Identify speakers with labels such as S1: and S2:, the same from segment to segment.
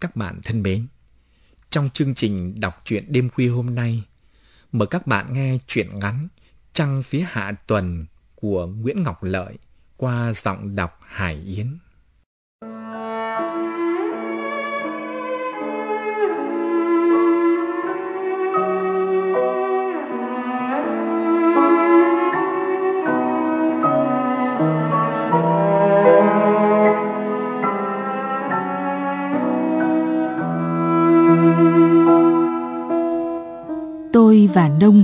S1: Các bạn thân mến, trong chương trình đọc truyện đêm khuya hôm nay, mời các bạn nghe truyện ngắn Trăng phía hạ tuần của Nguyễn Ngọc Lợi qua giọng đọc Hải Yến.
S2: Đông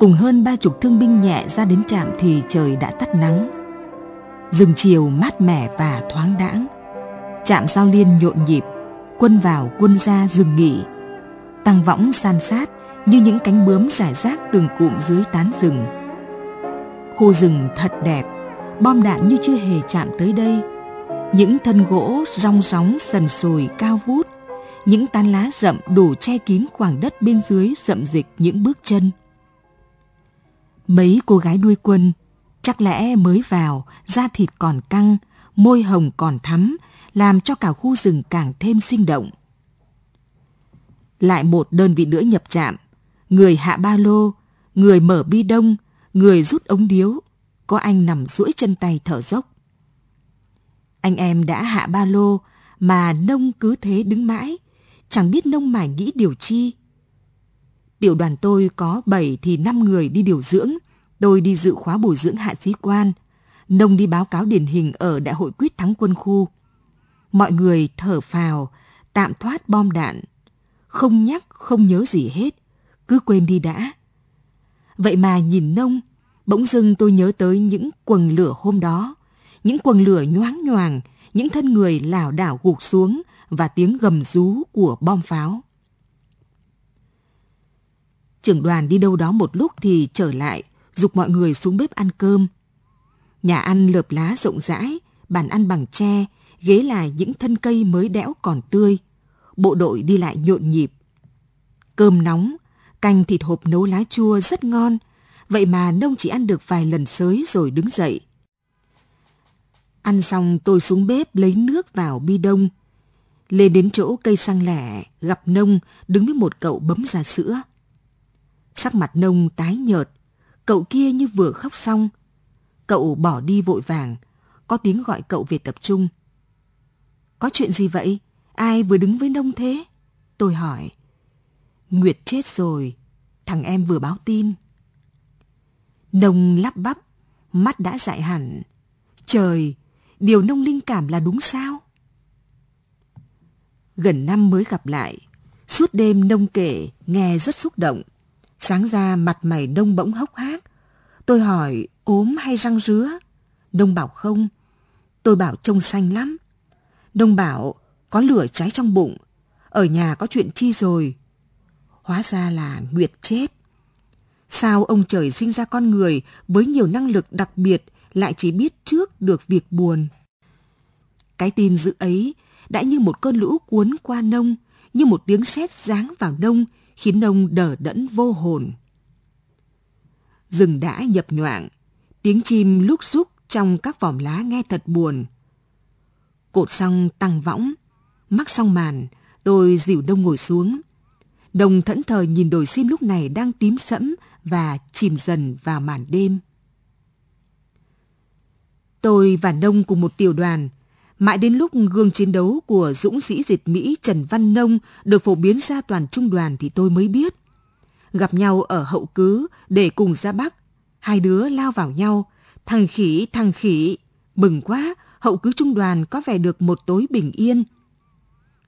S2: cùng hơn ba chục thương binh nhẹ ra đến trạm thì trời đã tắt nắng. Rừng chiều mát mẻ và thoáng đãng. Trạm giao liên nhộn nhịp, quân vào quân ra dừng nghỉ. Tăng võng san sát như những cánh bướm rải rác từng cụm dưới tán rừng. Khu rừng thật đẹp, bom đạn như chưa hề chạm tới đây. Những thân gỗ rong róng sần sùi cao vút những tán lá rậm đủ che kín khoảng đất bên dưới rậm dịch những bước chân. Mấy cô gái đuôi quân, chắc lẽ mới vào, da thịt còn căng, môi hồng còn thắm, làm cho cả khu rừng càng thêm sinh động. Lại một đơn vị nữa nhập trạm, người hạ ba lô, người mở bi đông, người rút ống điếu, có anh nằm duỗi chân tay thở dốc. Anh em đã hạ ba lô, mà nông cứ thế đứng mãi, chẳng biết nông mải nghĩ điều chi. Tiểu đoàn tôi có 7 thì 5 người đi điều dưỡng, tôi đi dự khóa bồi dưỡng hạ sĩ quan, nông đi báo cáo điển hình ở đại hội quyết thắng quân khu. Mọi người thở phào, tạm thoát bom đạn, không nhắc, không nhớ gì hết, cứ quên đi đã. Vậy mà nhìn nông, bỗng dưng tôi nhớ tới những quần lửa hôm đó, những quần lửa nhoáng nhoàng, những thân người lảo đảo gục xuống, và tiếng gầm rú của bom pháo. Trưởng đoàn đi đâu đó một lúc thì trở lại, dục mọi người xuống bếp ăn cơm. Nhà ăn lợp lá rộng rãi, bàn ăn bằng tre, ghế là những thân cây mới đẽo còn tươi. Bộ đội đi lại nhộn nhịp. Cơm nóng, canh thịt hộp nấu lá chua rất ngon, vậy mà nông chỉ ăn được vài lần sới rồi đứng dậy. Ăn xong tôi xuống bếp lấy nước vào bi đông, lên đến chỗ cây xăng lẻ, gặp Nông đứng với một cậu bấm ra sữa. Sắc mặt Nông tái nhợt, cậu kia như vừa khóc xong. Cậu bỏ đi vội vàng, có tiếng gọi cậu về tập trung. Có chuyện gì vậy? Ai vừa đứng với Nông thế? Tôi hỏi. Nguyệt chết rồi, thằng em vừa báo tin. Nông lắp bắp, mắt đã dại hẳn. Trời, điều nông linh cảm là đúng sao? Gần năm mới gặp lại, suốt đêm nông kể, nghe rất xúc động. Sáng ra mặt mày đông bỗng hốc hác. Tôi hỏi ốm hay răng rứa? đông bảo không. Tôi bảo trông xanh lắm. Đông bảo có lửa cháy trong bụng. Ở nhà có chuyện chi rồi? Hóa ra là Nguyệt chết. Sao ông trời sinh ra con người với nhiều năng lực đặc biệt lại chỉ biết trước được việc buồn? Cái tin dữ ấy đã như một cơn lũ cuốn qua nông, như một tiếng sét giáng vào nông, khiến nông đờ đẫn vô hồn. Rừng đã nhập nhoạng, tiếng chim lúc xúc trong các vòm lá nghe thật buồn. Cột xong tăng võng, mắc xong màn, tôi dìu đông ngồi xuống. Đồng thẫn thờ nhìn đồi sim lúc này đang tím sẫm và chìm dần vào màn đêm. Tôi và Nông cùng một tiểu đoàn Mãi đến lúc gương chiến đấu của dũng sĩ diệt Mỹ Trần Văn Nông được phổ biến ra toàn trung đoàn thì tôi mới biết. Gặp nhau ở hậu cứ để cùng ra Bắc, hai đứa lao vào nhau, thằng khỉ, thằng khỉ, mừng quá, hậu cứ trung đoàn có vẻ được một tối bình yên.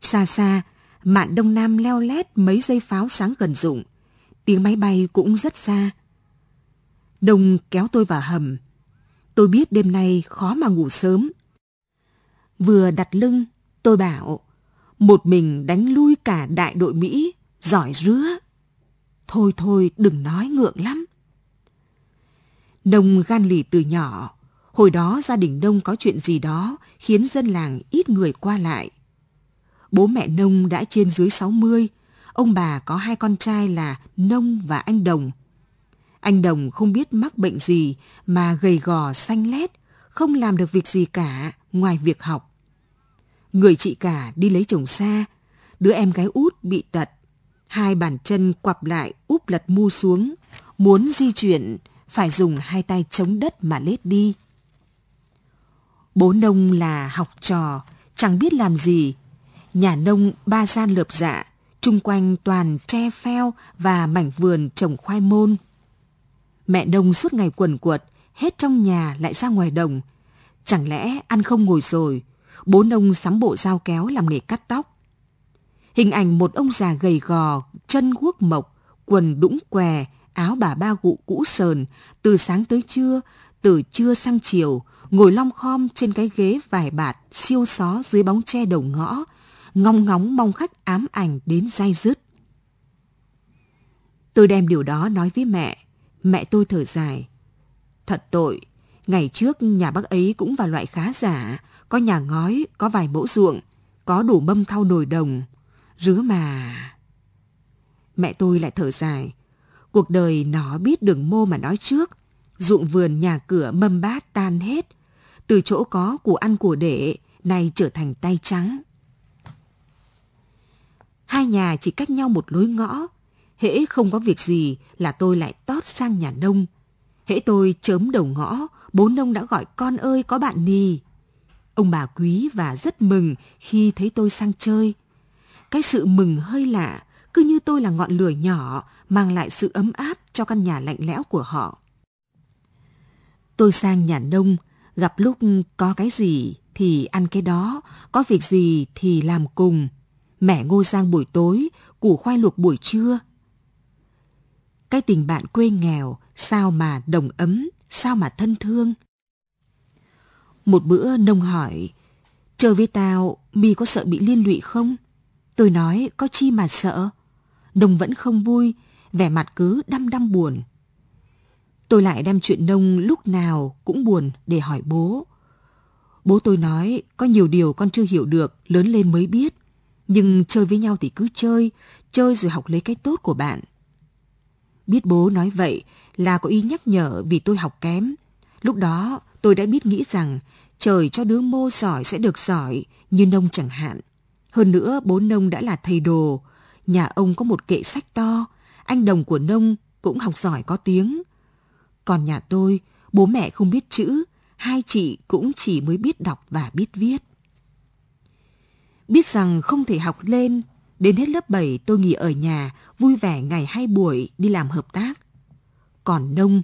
S2: Xa xa, mạn đông nam leo lét mấy dây pháo sáng gần rụng, tiếng máy bay cũng rất xa. Đông kéo tôi vào hầm. Tôi biết đêm nay khó mà ngủ sớm, Vừa đặt lưng, tôi bảo, một mình đánh lui cả đại đội Mỹ, giỏi rứa. Thôi thôi, đừng nói ngượng lắm. Đông gan lì từ nhỏ, hồi đó gia đình Đông có chuyện gì đó khiến dân làng ít người qua lại. Bố mẹ Nông đã trên dưới 60, ông bà có hai con trai là Nông và anh Đồng. Anh Đồng không biết mắc bệnh gì mà gầy gò xanh lét, không làm được việc gì cả ngoài việc học. Người chị cả đi lấy chồng xa, đứa em gái út bị tật. Hai bàn chân quặp lại úp lật mu xuống, muốn di chuyển phải dùng hai tay chống đất mà lết đi. Bố nông là học trò, chẳng biết làm gì. Nhà nông ba gian lợp dạ, chung quanh toàn tre pheo và mảnh vườn trồng khoai môn. Mẹ nông suốt ngày quần quật, hết trong nhà lại ra ngoài đồng. Chẳng lẽ ăn không ngồi rồi, bố nông sắm bộ dao kéo làm nghề cắt tóc. Hình ảnh một ông già gầy gò, chân guốc mộc, quần đũng què, áo bà ba gụ cũ sờn, từ sáng tới trưa, từ trưa sang chiều, ngồi long khom trên cái ghế vải bạt, siêu xó dưới bóng tre đầu ngõ, ngong ngóng mong khách ám ảnh đến dai dứt. Tôi đem điều đó nói với mẹ, mẹ tôi thở dài. Thật tội, ngày trước nhà bác ấy cũng vào loại khá giả, có nhà ngói, có vài mẫu ruộng, có đủ mâm thau nồi đồng. Rứa mà... Mẹ tôi lại thở dài. Cuộc đời nó biết đường mô mà nói trước. Ruộng vườn nhà cửa mâm bát tan hết. Từ chỗ có của ăn của để, nay trở thành tay trắng. Hai nhà chỉ cách nhau một lối ngõ. Hễ không có việc gì là tôi lại tót sang nhà nông. Hễ tôi chớm đầu ngõ, bố nông đã gọi con ơi có bạn nì. Ông bà quý và rất mừng khi thấy tôi sang chơi. Cái sự mừng hơi lạ, cứ như tôi là ngọn lửa nhỏ mang lại sự ấm áp cho căn nhà lạnh lẽo của họ. Tôi sang nhà nông, gặp lúc có cái gì thì ăn cái đó, có việc gì thì làm cùng. Mẹ ngô giang buổi tối, củ khoai luộc buổi trưa. Cái tình bạn quê nghèo, sao mà đồng ấm, sao mà thân thương. Một bữa nông hỏi, chơi với tao, mi có sợ bị liên lụy không? Tôi nói, có chi mà sợ. Nông vẫn không vui, vẻ mặt cứ đăm đăm buồn. Tôi lại đem chuyện nông lúc nào cũng buồn để hỏi bố. Bố tôi nói, có nhiều điều con chưa hiểu được, lớn lên mới biết. Nhưng chơi với nhau thì cứ chơi, chơi rồi học lấy cái tốt của bạn. Biết bố nói vậy là có ý nhắc nhở vì tôi học kém. Lúc đó tôi đã biết nghĩ rằng trời cho đứa mô giỏi sẽ được giỏi như nông chẳng hạn. Hơn nữa bố nông đã là thầy đồ, nhà ông có một kệ sách to, anh đồng của nông cũng học giỏi có tiếng. Còn nhà tôi, bố mẹ không biết chữ, hai chị cũng chỉ mới biết đọc và biết viết. Biết rằng không thể học lên, đến hết lớp 7 tôi nghỉ ở nhà, vui vẻ ngày hai buổi đi làm hợp tác. Còn nông,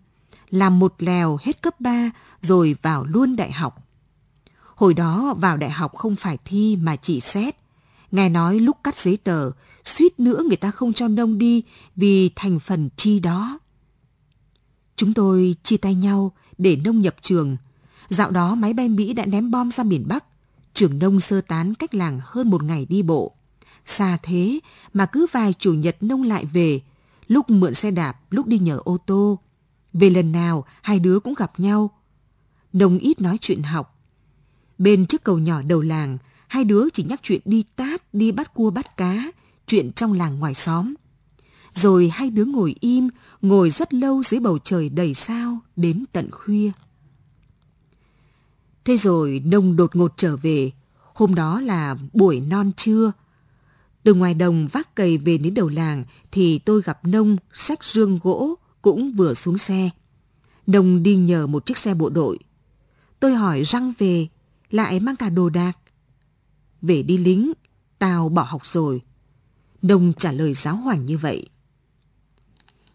S2: làm một lèo hết cấp 3 rồi vào luôn đại học. Hồi đó vào đại học không phải thi mà chỉ xét. Nghe nói lúc cắt giấy tờ, suýt nữa người ta không cho nông đi vì thành phần chi đó. Chúng tôi chia tay nhau để nông nhập trường. Dạo đó máy bay Mỹ đã ném bom ra miền Bắc. Trường nông sơ tán cách làng hơn một ngày đi bộ. Xa thế mà cứ vài chủ nhật nông lại về, lúc mượn xe đạp, lúc đi nhờ ô tô. Về lần nào, hai đứa cũng gặp nhau. Nông ít nói chuyện học. Bên trước cầu nhỏ đầu làng, hai đứa chỉ nhắc chuyện đi tát, đi bắt cua bắt cá, chuyện trong làng ngoài xóm. Rồi hai đứa ngồi im, ngồi rất lâu dưới bầu trời đầy sao đến tận khuya. Thế rồi nông đột ngột trở về, hôm đó là buổi non trưa. Từ ngoài đồng vác cày về đến đầu làng thì tôi gặp nông sách rương gỗ cũng vừa xuống xe. Nông đi nhờ một chiếc xe bộ đội. Tôi hỏi răng về, lại mang cả đồ đạc. Về đi lính, tao bỏ học rồi. Nông trả lời giáo hoành như vậy.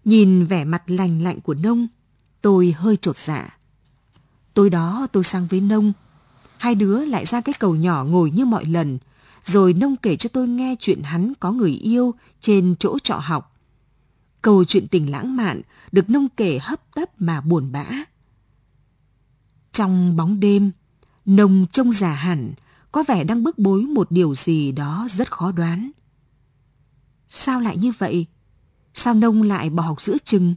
S2: Nhìn vẻ mặt lành lạnh của nông, tôi hơi trột dạ. Tối đó tôi sang với nông. Hai đứa lại ra cái cầu nhỏ ngồi như mọi lần. Rồi nông kể cho tôi nghe chuyện hắn có người yêu trên chỗ trọ học. Câu chuyện tình lãng mạn được nông kể hấp tấp mà buồn bã. Trong bóng đêm, nông trông già hẳn, có vẻ đang bức bối một điều gì đó rất khó đoán. Sao lại như vậy? Sao nông lại bỏ học giữa chừng?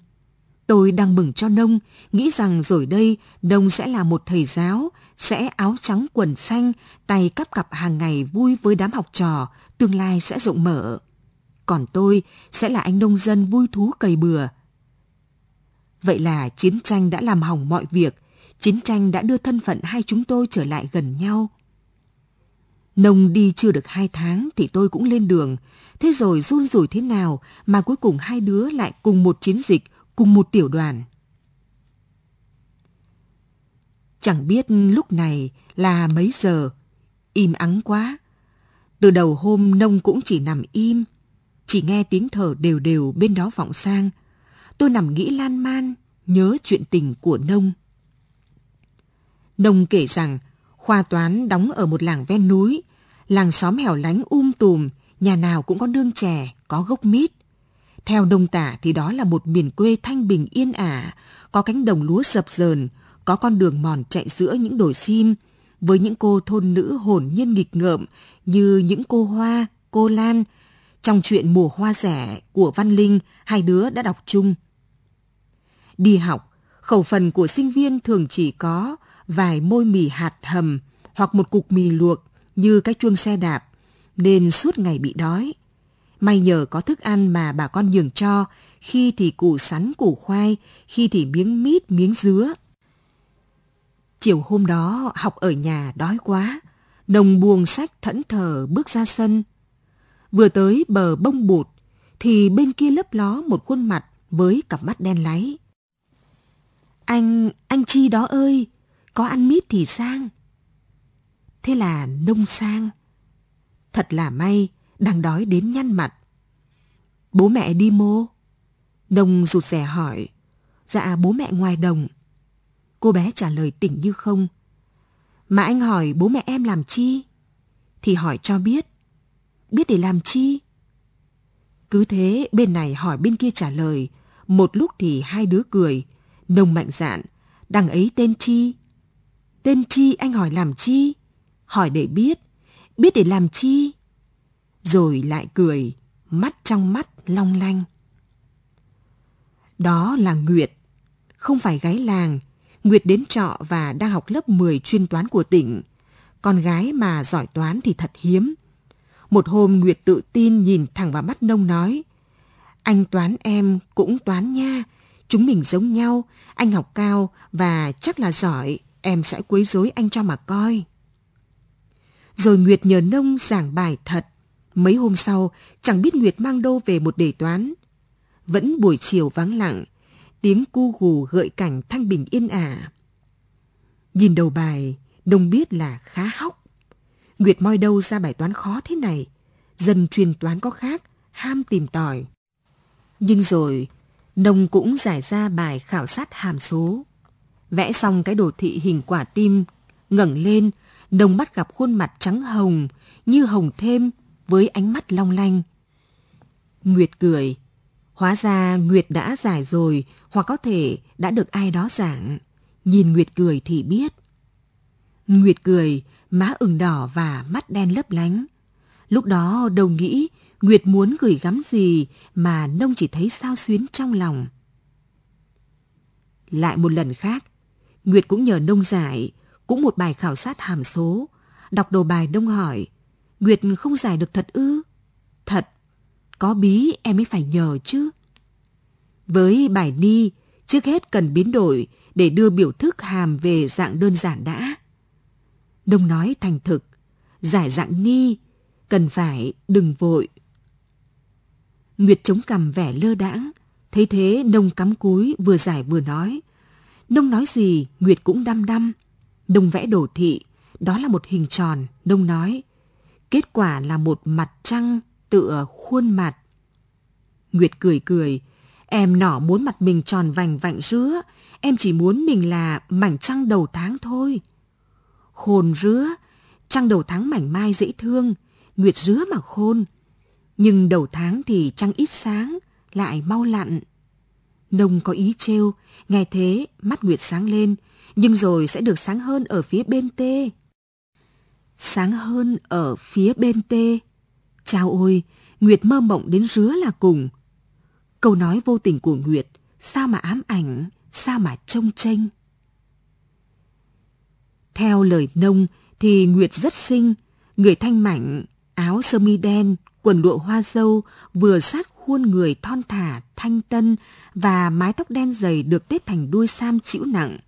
S2: Tôi đang mừng cho nông, nghĩ rằng rồi đây nông sẽ là một thầy giáo, sẽ áo trắng quần xanh, tay cắp cặp hàng ngày vui với đám học trò, tương lai sẽ rộng mở. Còn tôi sẽ là anh nông dân vui thú cày bừa. Vậy là chiến tranh đã làm hỏng mọi việc, chiến tranh đã đưa thân phận hai chúng tôi trở lại gần nhau. Nông đi chưa được hai tháng thì tôi cũng lên đường. Thế rồi run rủi thế nào mà cuối cùng hai đứa lại cùng một chiến dịch, cùng một tiểu đoàn. Chẳng biết lúc này là mấy giờ, im ắng quá. Từ đầu hôm nông cũng chỉ nằm im, chỉ nghe tiếng thở đều đều bên đó vọng sang. Tôi nằm nghĩ lan man, nhớ chuyện tình của nông. Nông kể rằng khoa toán đóng ở một làng ven núi, làng xóm hẻo lánh um tùm, nhà nào cũng có nương chè, có gốc mít. Theo nông tả thì đó là một miền quê thanh bình yên ả, có cánh đồng lúa sập dờn, có con đường mòn chạy giữa những đồi sim, với những cô thôn nữ hồn nhiên nghịch ngợm như những cô Hoa, cô Lan. Trong chuyện mùa hoa rẻ của Văn Linh, hai đứa đã đọc chung. Đi học, khẩu phần của sinh viên thường chỉ có vài môi mì hạt hầm hoặc một cục mì luộc như cái chuông xe đạp, nên suốt ngày bị đói. May nhờ có thức ăn mà bà con nhường cho, khi thì củ sắn củ khoai, khi thì miếng mít miếng dứa. Chiều hôm đó học ở nhà đói quá, đồng buông sách thẫn thờ bước ra sân. Vừa tới bờ bông bụt, thì bên kia lấp ló một khuôn mặt với cặp mắt đen láy. Anh, anh Chi đó ơi, có ăn mít thì sang. Thế là nông sang. Thật là may, đang đói đến nhăn mặt. Bố mẹ đi mô? Nông rụt rè hỏi. Dạ bố mẹ ngoài đồng. Cô bé trả lời tỉnh như không. Mà anh hỏi bố mẹ em làm chi? Thì hỏi cho biết. Biết để làm chi? Cứ thế bên này hỏi bên kia trả lời. Một lúc thì hai đứa cười. Nông mạnh dạn. Đằng ấy tên chi? Tên chi anh hỏi làm chi? Hỏi để biết. Biết để làm chi? Rồi lại cười. Mắt trong mắt, long lanh. Đó là Nguyệt. Không phải gái làng Nguyệt đến trọ và đang học lớp 10 chuyên toán của tỉnh. Con gái mà giỏi toán thì thật hiếm. Một hôm Nguyệt tự tin nhìn thẳng vào mắt nông nói. Anh toán em cũng toán nha. Chúng mình giống nhau. Anh học cao và chắc là giỏi. Em sẽ quấy rối anh cho mà coi. Rồi Nguyệt nhờ nông giảng bài thật. Mấy hôm sau, chẳng biết Nguyệt mang đâu về một đề toán. Vẫn buổi chiều vắng lặng, tiếng cu gù gợi cảnh thanh bình yên ả. Nhìn đầu bài, Đông biết là khá hóc. Nguyệt moi đâu ra bài toán khó thế này, dân truyền toán có khác, ham tìm tòi. Nhưng rồi, Nông cũng giải ra bài khảo sát hàm số. Vẽ xong cái đồ thị hình quả tim, ngẩng lên, đồng mắt gặp khuôn mặt trắng hồng, như hồng thêm, với ánh mắt long lanh. Nguyệt cười. Hóa ra Nguyệt đã giải rồi, hoặc có thể đã được ai đó giảng. Nhìn Nguyệt cười thì biết. Nguyệt cười, má ửng đỏ và mắt đen lấp lánh. Lúc đó đầu nghĩ Nguyệt muốn gửi gắm gì mà Nông chỉ thấy sao xuyến trong lòng. Lại một lần khác, Nguyệt cũng nhờ Nông giải, cũng một bài khảo sát hàm số. Đọc đồ bài Đông hỏi, Nguyệt không giải được thật ư? Thật, có bí em mới phải nhờ chứ. Với bài ni, trước hết cần biến đổi để đưa biểu thức hàm về dạng đơn giản đã. Đông nói thành thực, giải dạng ni, cần phải đừng vội. Nguyệt chống cằm vẻ lơ đãng, thấy thế nông cắm cúi vừa giải vừa nói. Nông nói gì, Nguyệt cũng đăm đăm. Nông vẽ đồ thị, đó là một hình tròn, nông nói. Kết quả là một mặt trăng tựa khuôn mặt. Nguyệt cười cười, Em nỏ muốn mặt mình tròn vành vạnh rứa, em chỉ muốn mình là mảnh trăng đầu tháng thôi. Khôn rứa, trăng đầu tháng mảnh mai dễ thương, nguyệt rứa mà khôn. Nhưng đầu tháng thì trăng ít sáng, lại mau lặn. Nông có ý trêu, nghe thế mắt Nguyệt sáng lên, nhưng rồi sẽ được sáng hơn ở phía bên tê. Sáng hơn ở phía bên tê. Chao ôi, Nguyệt mơ mộng đến rứa là cùng. Câu nói vô tình của Nguyệt, sao mà ám ảnh, sao mà trông tranh. Theo lời nông thì Nguyệt rất xinh, người thanh mảnh, áo sơ mi đen, quần lụa hoa dâu, vừa sát khuôn người thon thả, thanh tân và mái tóc đen dày được tết thành đuôi sam chịu nặng.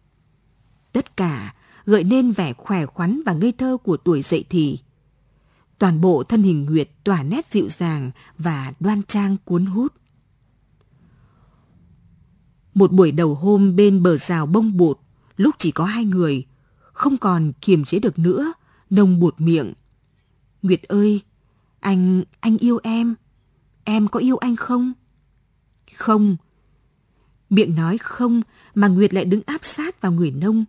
S2: Tất cả gợi nên vẻ khỏe khoắn và ngây thơ của tuổi dậy thì. Toàn bộ thân hình Nguyệt tỏa nét dịu dàng và đoan trang cuốn hút. Một buổi đầu hôm bên bờ rào bông bột, lúc chỉ có hai người, không còn kiềm chế được nữa, nồng bột miệng. Nguyệt ơi, anh, anh yêu em. Em có yêu anh không? Không. Miệng nói không mà Nguyệt lại đứng áp sát vào người nông.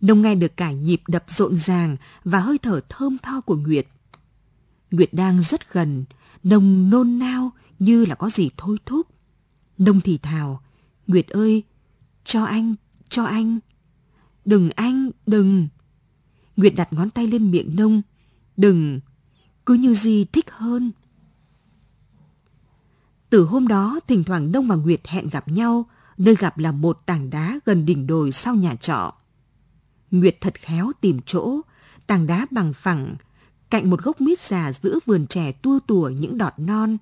S2: Nông nghe được cả nhịp đập rộn ràng và hơi thở thơm tho của Nguyệt. Nguyệt đang rất gần, nông nôn nao như là có gì thôi thúc. Nông thì thào, Nguyệt ơi, cho anh, cho anh. Đừng anh, đừng. Nguyệt đặt ngón tay lên miệng nông. Đừng, cứ như gì thích hơn. Từ hôm đó, thỉnh thoảng Đông và Nguyệt hẹn gặp nhau, nơi gặp là một tảng đá gần đỉnh đồi sau nhà trọ. Nguyệt thật khéo tìm chỗ, tảng đá bằng phẳng, cạnh một gốc mít già giữa vườn trẻ tua tủa những đọt non,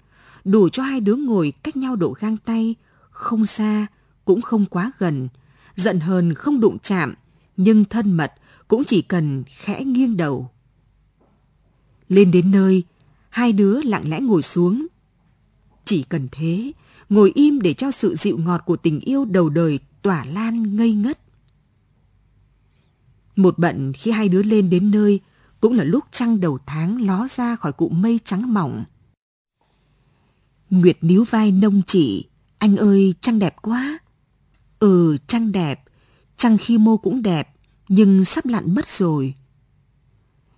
S2: đủ cho hai đứa ngồi cách nhau độ gang tay, không xa, cũng không quá gần, giận hờn không đụng chạm, nhưng thân mật cũng chỉ cần khẽ nghiêng đầu. Lên đến nơi, hai đứa lặng lẽ ngồi xuống. Chỉ cần thế, ngồi im để cho sự dịu ngọt của tình yêu đầu đời tỏa lan ngây ngất. Một bận khi hai đứa lên đến nơi, cũng là lúc trăng đầu tháng ló ra khỏi cụm mây trắng mỏng. Nguyệt níu vai nông chỉ, anh ơi trăng đẹp quá. Ừ trăng đẹp, trăng khi mô cũng đẹp, nhưng sắp lặn mất rồi.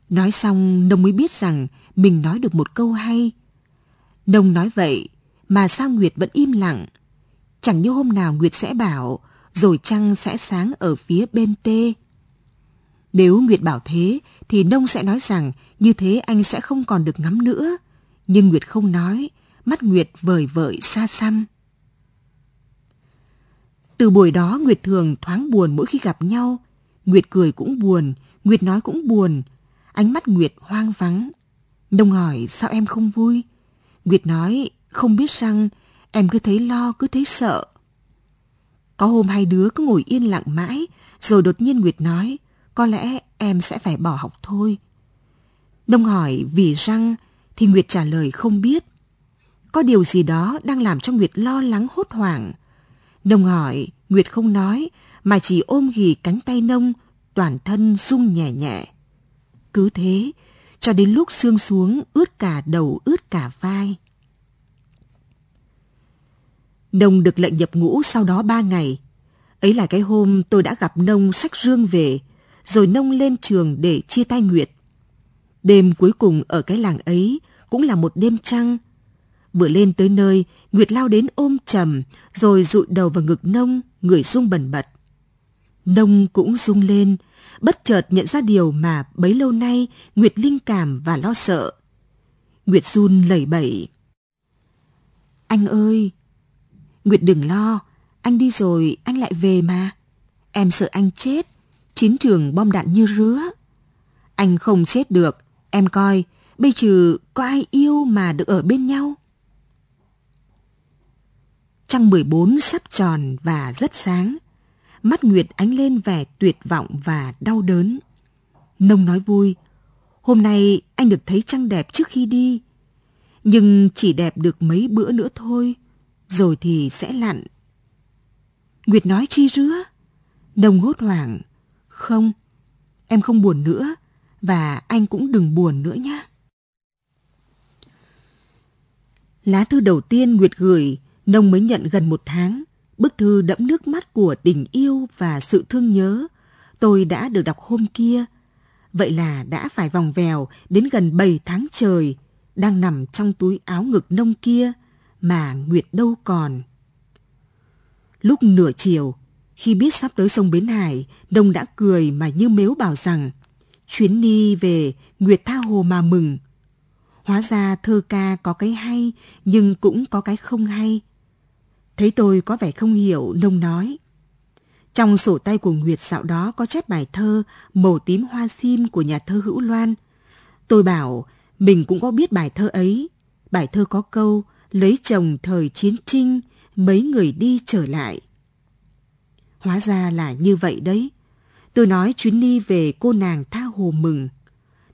S2: Nói xong nông mới biết rằng mình nói được một câu hay. Nông nói vậy mà sao Nguyệt vẫn im lặng. Chẳng như hôm nào Nguyệt sẽ bảo rồi trăng sẽ sáng ở phía bên tê. Nếu Nguyệt bảo thế, thì Nông sẽ nói rằng như thế anh sẽ không còn được ngắm nữa. Nhưng Nguyệt không nói, mắt Nguyệt vời vợi xa xăm. Từ buổi đó Nguyệt thường thoáng buồn mỗi khi gặp nhau. Nguyệt cười cũng buồn, Nguyệt nói cũng buồn. Ánh mắt Nguyệt hoang vắng. Nông hỏi sao em không vui? Nguyệt nói không biết rằng em cứ thấy lo, cứ thấy sợ. Có hôm hai đứa cứ ngồi yên lặng mãi, rồi đột nhiên Nguyệt nói có lẽ em sẽ phải bỏ học thôi. Đông hỏi vì răng thì Nguyệt trả lời không biết. Có điều gì đó đang làm cho Nguyệt lo lắng hốt hoảng. Nông hỏi, Nguyệt không nói, mà chỉ ôm ghì cánh tay nông, toàn thân rung nhẹ nhẹ. Cứ thế, cho đến lúc xương xuống ướt cả đầu ướt cả vai. Nông được lệnh nhập ngũ sau đó ba ngày. Ấy là cái hôm tôi đã gặp Nông sách rương về, rồi nông lên trường để chia tay Nguyệt. Đêm cuối cùng ở cái làng ấy cũng là một đêm trăng. Vừa lên tới nơi, Nguyệt lao đến ôm trầm, rồi dụi đầu vào ngực nông, người rung bần bật. Nông cũng rung lên, bất chợt nhận ra điều mà bấy lâu nay Nguyệt linh cảm và lo sợ. Nguyệt run lẩy bẩy. Anh ơi! Nguyệt đừng lo, anh đi rồi anh lại về mà. Em sợ anh chết, chiến trường bom đạn như rứa. Anh không chết được, em coi, bây trừ có ai yêu mà được ở bên nhau? Trăng 14 sắp tròn và rất sáng. Mắt Nguyệt ánh lên vẻ tuyệt vọng và đau đớn. Nông nói vui, hôm nay anh được thấy trăng đẹp trước khi đi. Nhưng chỉ đẹp được mấy bữa nữa thôi, rồi thì sẽ lặn. Nguyệt nói chi rứa? Nông hốt hoảng, không, em không buồn nữa và anh cũng đừng buồn nữa nhé. Lá thư đầu tiên Nguyệt gửi, Nông mới nhận gần một tháng. Bức thư đẫm nước mắt của tình yêu và sự thương nhớ. Tôi đã được đọc hôm kia. Vậy là đã phải vòng vèo đến gần 7 tháng trời, đang nằm trong túi áo ngực nông kia, mà Nguyệt đâu còn. Lúc nửa chiều, khi biết sắp tới sông Bến Hải, Đông đã cười mà như mếu bảo rằng chuyến đi về Nguyệt tha hồ mà mừng. Hóa ra thơ ca có cái hay nhưng cũng có cái không hay. Thấy tôi có vẻ không hiểu, nông nói. Trong sổ tay của Nguyệt dạo đó có chép bài thơ Màu tím hoa sim của nhà thơ Hữu Loan. Tôi bảo mình cũng có biết bài thơ ấy. Bài thơ có câu lấy chồng thời chiến tranh, mấy người đi trở lại. Hóa ra là như vậy đấy. Tôi nói chuyến đi về cô nàng tha hồ mừng.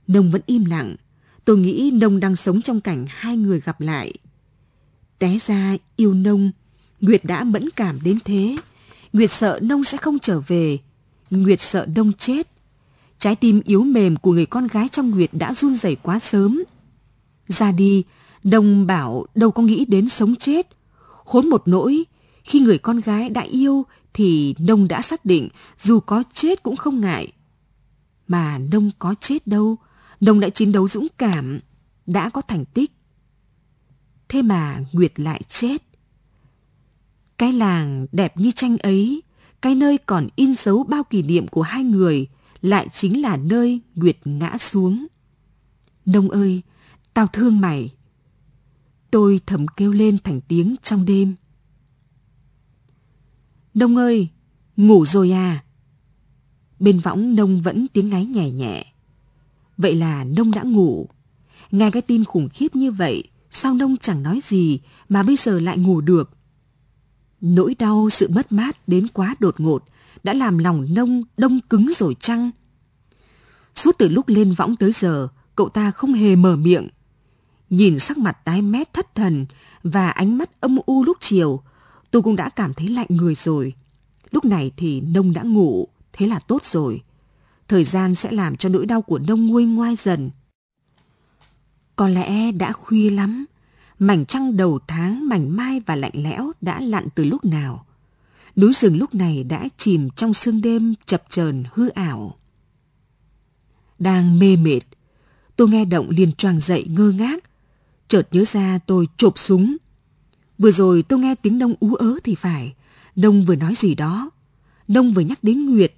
S2: Nông vẫn im lặng. Tôi nghĩ Nông đang sống trong cảnh hai người gặp lại. Té ra yêu Nông, Nguyệt đã mẫn cảm đến thế. Nguyệt sợ Nông sẽ không trở về. Nguyệt sợ Nông chết. Trái tim yếu mềm của người con gái trong Nguyệt đã run rẩy quá sớm. Ra đi, đông bảo đâu có nghĩ đến sống chết. Khốn một nỗi, khi người con gái đã yêu thì Nông đã xác định dù có chết cũng không ngại. Mà Nông có chết đâu, Nông đã chiến đấu dũng cảm, đã có thành tích. Thế mà Nguyệt lại chết. Cái làng đẹp như tranh ấy, cái nơi còn in dấu bao kỷ niệm của hai người lại chính là nơi Nguyệt ngã xuống. Nông ơi, tao thương mày. Tôi thầm kêu lên thành tiếng trong đêm. Nông ơi, ngủ rồi à? Bên võng Nông vẫn tiếng ngáy nhẹ nhẹ. Vậy là Nông đã ngủ. Nghe cái tin khủng khiếp như vậy, sao Nông chẳng nói gì mà bây giờ lại ngủ được? Nỗi đau, sự mất mát đến quá đột ngột đã làm lòng Nông đông cứng rồi chăng? Suốt từ lúc lên võng tới giờ, cậu ta không hề mở miệng. Nhìn sắc mặt tái mét thất thần và ánh mắt âm u lúc chiều, tôi cũng đã cảm thấy lạnh người rồi. Lúc này thì Nông đã ngủ, thế là tốt rồi. Thời gian sẽ làm cho nỗi đau của Nông nguôi ngoai dần. Có lẽ đã khuya lắm, mảnh trăng đầu tháng mảnh mai và lạnh lẽo đã lặn từ lúc nào. Núi rừng lúc này đã chìm trong sương đêm chập chờn hư ảo. Đang mê mệt, tôi nghe động liền choàng dậy ngơ ngác. Chợt nhớ ra tôi chộp súng. Vừa rồi tôi nghe tiếng Nông ú ớ thì phải. Nông vừa nói gì đó. Nông vừa nhắc đến Nguyệt.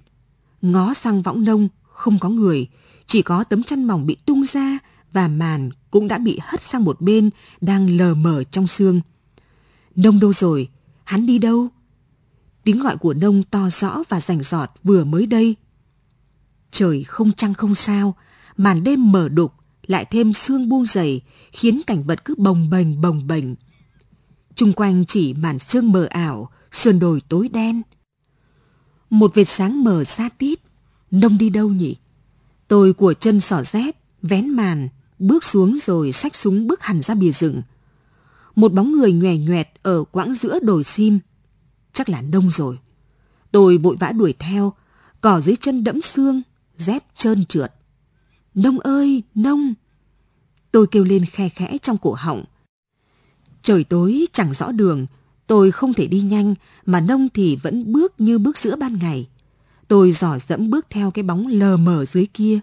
S2: Ngó sang võng nông, không có người. Chỉ có tấm chăn mỏng bị tung ra và màn cũng đã bị hất sang một bên, đang lờ mờ trong xương. Nông đâu rồi? Hắn đi đâu? Tiếng gọi của nông to rõ và rành rọt vừa mới đây. Trời không trăng không sao, màn đêm mở đục, lại thêm sương buông dày, khiến cảnh vật cứ bồng bềnh bồng bềnh. Trung quanh chỉ màn sương mờ ảo, sườn đồi tối đen. Một vệt sáng mờ xa tít, nông đi đâu nhỉ? Tôi của chân sỏ dép, vén màn, bước xuống rồi xách súng bước hẳn ra bìa rừng. Một bóng người nhòe nhoẹt ở quãng giữa đồi sim. Chắc là đông rồi. Tôi vội vã đuổi theo, cỏ dưới chân đẫm xương, dép trơn trượt. Nông ơi, nông! Tôi kêu lên khe khẽ trong cổ họng. Trời tối chẳng rõ đường, tôi không thể đi nhanh, mà nông thì vẫn bước như bước giữa ban ngày. Tôi dò dẫm bước theo cái bóng lờ mờ dưới kia.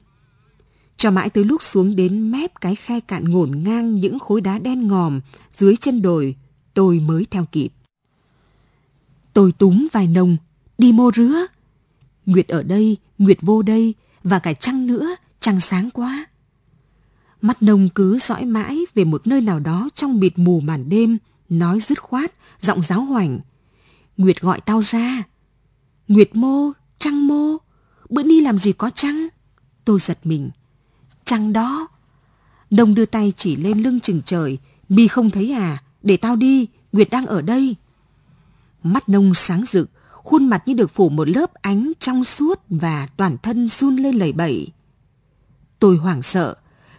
S2: Cho mãi tới lúc xuống đến mép cái khe cạn ngổn ngang những khối đá đen ngòm dưới chân đồi, tôi mới theo kịp. Tôi túm vài nồng đi mô rứa. Nguyệt ở đây, Nguyệt vô đây, và cả trăng nữa, trăng sáng quá. Mắt nông cứ dõi mãi về một nơi nào đó trong bịt mù màn đêm, nói dứt khoát, giọng giáo hoành. Nguyệt gọi tao ra. Nguyệt mô, trăng mô, bữa đi làm gì có trăng? Tôi giật mình. Trăng đó. Đông đưa tay chỉ lên lưng chừng trời. Mi không thấy à? Để tao đi, Nguyệt đang ở đây. Mắt nông sáng rực, khuôn mặt như được phủ một lớp ánh trong suốt và toàn thân run lên lẩy bẩy. Tôi hoảng sợ,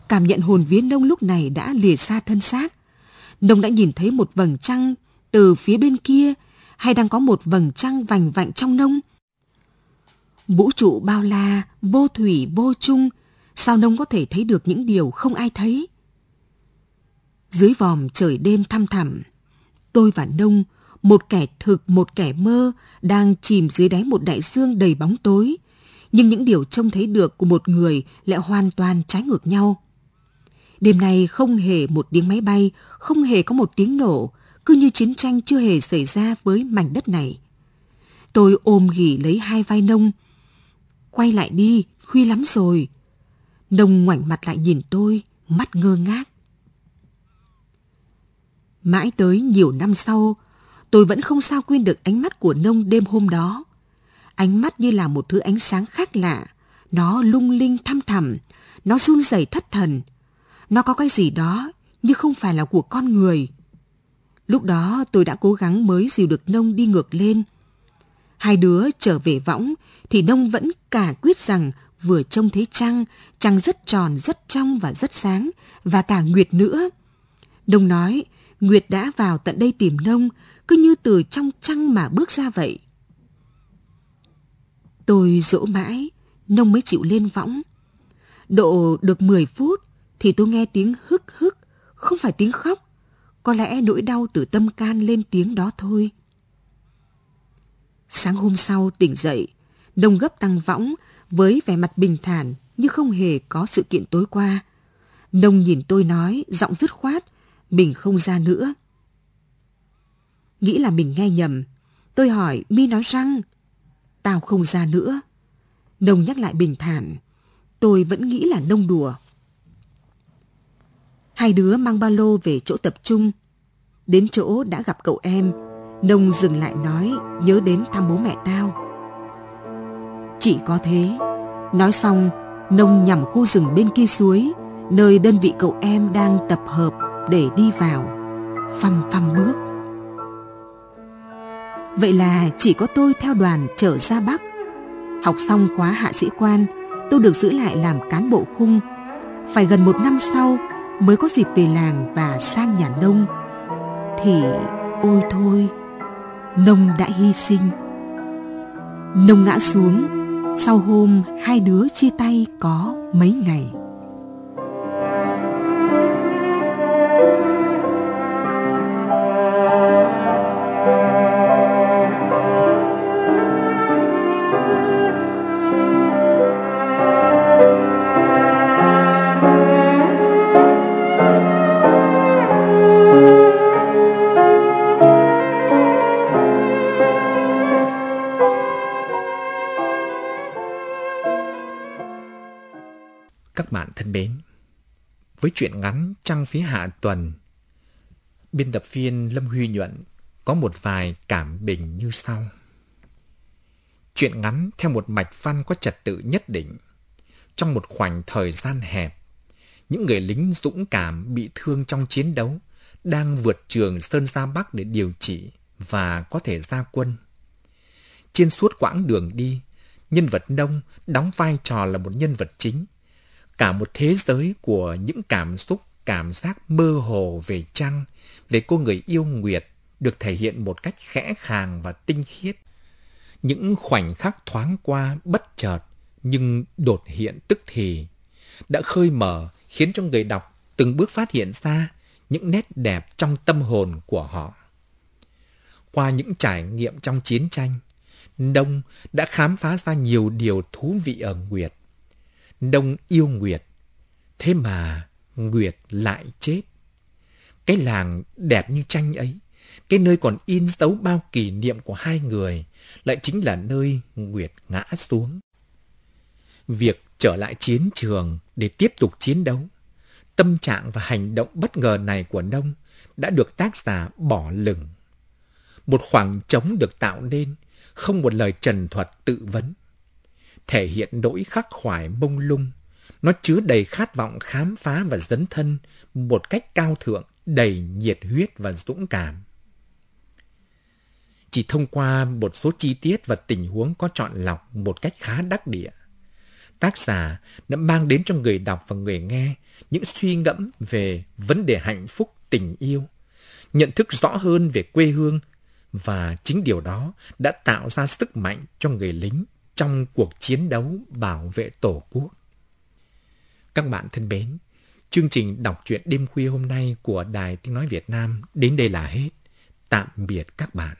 S2: cảm nhận hồn vía nông lúc này đã lìa xa thân xác. Nông đã nhìn thấy một vầng trăng từ phía bên kia hay đang có một vầng trăng vành vạnh trong nông. Vũ trụ bao la, vô thủy, vô chung, sao nông có thể thấy được những điều không ai thấy? Dưới vòm trời đêm thăm thẳm, tôi và nông một kẻ thực một kẻ mơ đang chìm dưới đáy một đại dương đầy bóng tối, nhưng những điều trông thấy được của một người lại hoàn toàn trái ngược nhau. Đêm nay không hề một tiếng máy bay, không hề có một tiếng nổ, cứ như chiến tranh chưa hề xảy ra với mảnh đất này. Tôi ôm ghì lấy hai vai nông. Quay lại đi, khuya lắm rồi. Nông ngoảnh mặt lại nhìn tôi, mắt ngơ ngác. Mãi tới nhiều năm sau, tôi vẫn không sao quên được ánh mắt của nông đêm hôm đó. Ánh mắt như là một thứ ánh sáng khác lạ. Nó lung linh thăm thẳm, nó run rẩy thất thần. Nó có cái gì đó như không phải là của con người. Lúc đó tôi đã cố gắng mới dìu được nông đi ngược lên. Hai đứa trở về võng thì nông vẫn cả quyết rằng vừa trông thấy trăng, trăng rất tròn, rất trong và rất sáng, và cả Nguyệt nữa. Đông nói, Nguyệt đã vào tận đây tìm nông, cứ như từ trong trăng mà bước ra vậy. Tôi dỗ mãi, nông mới chịu lên võng. Độ được 10 phút thì tôi nghe tiếng hức hức, không phải tiếng khóc. Có lẽ nỗi đau từ tâm can lên tiếng đó thôi. Sáng hôm sau tỉnh dậy, nông gấp tăng võng với vẻ mặt bình thản như không hề có sự kiện tối qua. Nông nhìn tôi nói, giọng dứt khoát, mình không ra nữa. Nghĩ là mình nghe nhầm, tôi hỏi mi nói răng. Tao không ra nữa. Nông nhắc lại bình thản, tôi vẫn nghĩ là nông đùa. Hai đứa mang ba lô về chỗ tập trung. Đến chỗ đã gặp cậu em, Nông dừng lại nói nhớ đến thăm bố mẹ tao. Chỉ có thế. Nói xong, Nông nhằm khu rừng bên kia suối, nơi đơn vị cậu em đang tập hợp để đi vào. Phăm phăm bước. Vậy là chỉ có tôi theo đoàn trở ra Bắc. Học xong khóa hạ sĩ quan, tôi được giữ lại làm cán bộ khung. Phải gần một năm sau mới có dịp về làng và sang nhà nông. Thì ôi thôi, nông đã hy sinh. Nông ngã xuống, sau hôm hai đứa chia tay có mấy ngày.
S1: Với chuyện ngắn Trăng phía hạ tuần, biên tập viên Lâm Huy Nhuận có một vài cảm bình như sau. Chuyện ngắn theo một mạch văn có trật tự nhất định. Trong một khoảnh thời gian hẹp, những người lính dũng cảm bị thương trong chiến đấu đang vượt trường Sơn Gia Bắc để điều trị và có thể ra quân. Trên suốt quãng đường đi, nhân vật Nông đóng vai trò là một nhân vật chính – cả một thế giới của những cảm xúc, cảm giác mơ hồ về trăng, về cô người yêu Nguyệt được thể hiện một cách khẽ khàng và tinh khiết. Những khoảnh khắc thoáng qua bất chợt nhưng đột hiện tức thì đã khơi mở khiến cho người đọc từng bước phát hiện ra những nét đẹp trong tâm hồn của họ. Qua những trải nghiệm trong chiến tranh, Đông đã khám phá ra nhiều điều thú vị ở Nguyệt. Đông yêu Nguyệt. Thế mà Nguyệt lại chết. Cái làng đẹp như tranh ấy, cái nơi còn in dấu bao kỷ niệm của hai người, lại chính là nơi Nguyệt ngã xuống. Việc trở lại chiến trường để tiếp tục chiến đấu, tâm trạng và hành động bất ngờ này của Đông đã được tác giả bỏ lửng. Một khoảng trống được tạo nên, không một lời trần thuật tự vấn thể hiện nỗi khắc khoải mông lung. Nó chứa đầy khát vọng khám phá và dấn thân một cách cao thượng, đầy nhiệt huyết và dũng cảm. Chỉ thông qua một số chi tiết và tình huống có chọn lọc một cách khá đắc địa, tác giả đã mang đến cho người đọc và người nghe những suy ngẫm về vấn đề hạnh phúc tình yêu, nhận thức rõ hơn về quê hương và chính điều đó đã tạo ra sức mạnh cho người lính trong cuộc chiến đấu bảo vệ Tổ quốc. Các bạn thân mến, chương trình đọc truyện đêm khuya hôm nay của Đài Tiếng Nói Việt Nam đến đây là hết. Tạm biệt các bạn.